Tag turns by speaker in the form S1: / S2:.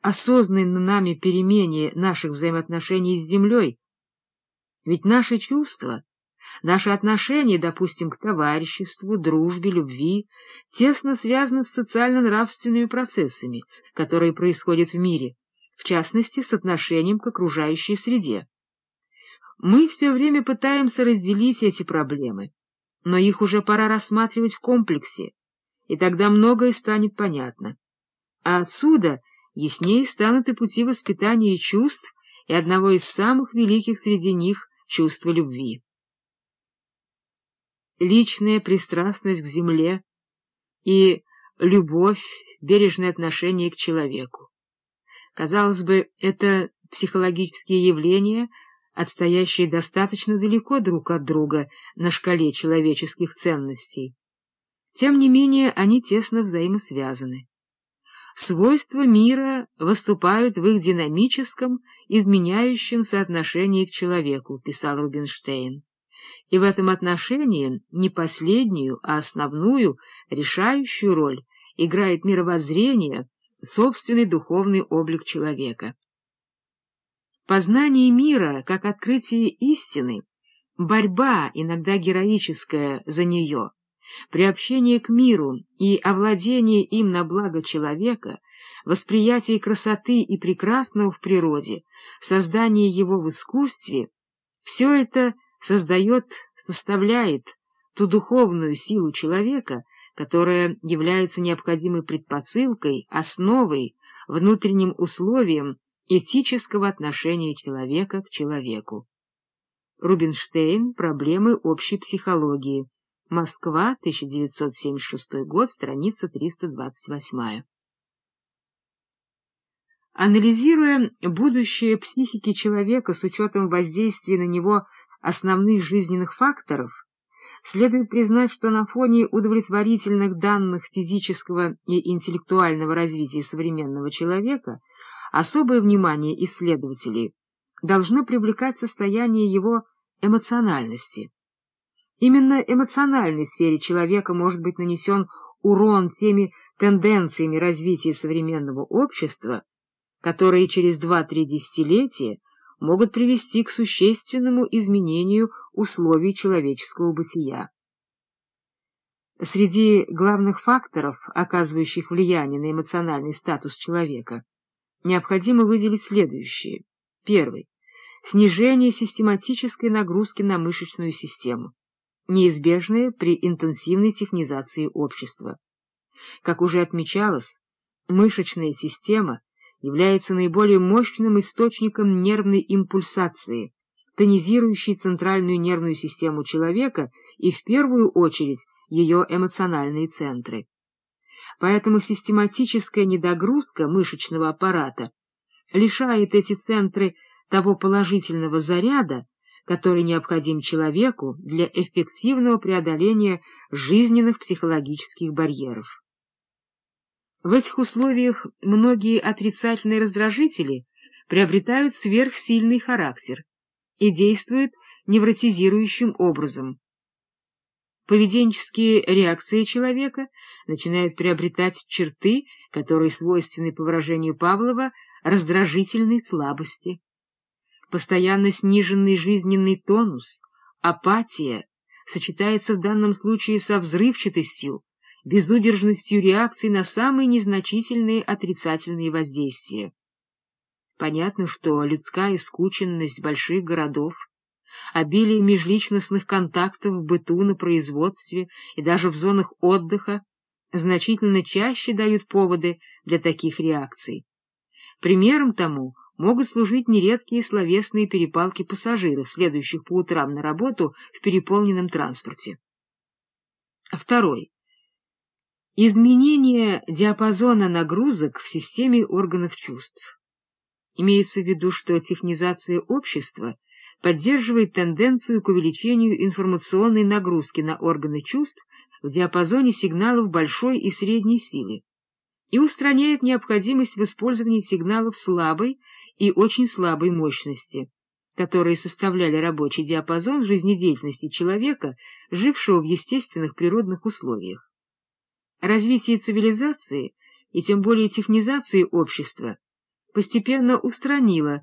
S1: осознанной нами перемене наших взаимоотношений с землей. Ведь наши чувства, наши отношения, допустим, к товариществу, дружбе, любви, тесно связаны с социально-нравственными процессами, которые происходят в мире, в частности, с отношением к окружающей среде. Мы все время пытаемся разделить эти проблемы, но их уже пора рассматривать в комплексе, и тогда многое станет понятно. А отсюда яснее станут и пути воспитания чувств, и одного из самых великих среди них — чувства любви. Личная пристрастность к земле и любовь, бережное отношение к человеку. Казалось бы, это психологические явления, отстоящие достаточно далеко друг от друга на шкале человеческих ценностей. Тем не менее, они тесно взаимосвязаны. Свойства мира выступают в их динамическом, изменяющем соотношении к человеку, писал Рубинштейн. И в этом отношении не последнюю, а основную, решающую роль играет мировоззрение, собственный духовный облик человека. Познание мира, как открытие истины, борьба, иногда героическая, за нее — приобщение к миру и овладение им на благо человека, восприятие красоты и прекрасного в природе, создание его в искусстве — все это создает, составляет ту духовную силу человека, которая является необходимой предпосылкой, основой, внутренним условием этического отношения человека к человеку. Рубинштейн «Проблемы общей психологии», Москва, 1976 год, страница 328. Анализируя будущее психики человека с учетом воздействия на него основных жизненных факторов, следует признать, что на фоне удовлетворительных данных физического и интеллектуального развития современного человека особое внимание исследователей должно привлекать состояние его эмоциональности. Именно эмоциональной сфере человека может быть нанесен урон теми тенденциями развития современного общества, которые через два-три десятилетия могут привести к существенному изменению условий человеческого бытия. Среди главных факторов, оказывающих влияние на эмоциональный статус человека, необходимо выделить следующие. Первый. Снижение систематической нагрузки на мышечную систему неизбежное при интенсивной технизации общества. Как уже отмечалось, мышечная система является наиболее мощным источником нервной импульсации, тонизирующей центральную нервную систему человека и, в первую очередь, ее эмоциональные центры. Поэтому систематическая недогрузка мышечного аппарата лишает эти центры того положительного заряда, который необходим человеку для эффективного преодоления жизненных психологических барьеров. В этих условиях многие отрицательные раздражители приобретают сверхсильный характер и действуют невротизирующим образом. Поведенческие реакции человека начинают приобретать черты, которые свойственны, по выражению Павлова, раздражительной слабости постоянно сниженный жизненный тонус, апатия сочетается в данном случае со взрывчатостью, безудержностью реакций на самые незначительные отрицательные воздействия. Понятно, что людская скученность больших городов, обилие межличностных контактов в быту, на производстве и даже в зонах отдыха значительно чаще дают поводы для таких реакций. Примером тому могут служить нередкие словесные перепалки пассажиров, следующих по утрам на работу в переполненном транспорте. Второй. Изменение диапазона нагрузок в системе органов чувств. Имеется в виду, что технизация общества поддерживает тенденцию к увеличению информационной нагрузки на органы чувств в диапазоне сигналов большой и средней силы и устраняет необходимость в использовании сигналов слабой и очень слабой мощности, которые составляли рабочий диапазон жизнедеятельности человека, жившего в естественных природных условиях. Развитие цивилизации и тем более технизации общества постепенно устранила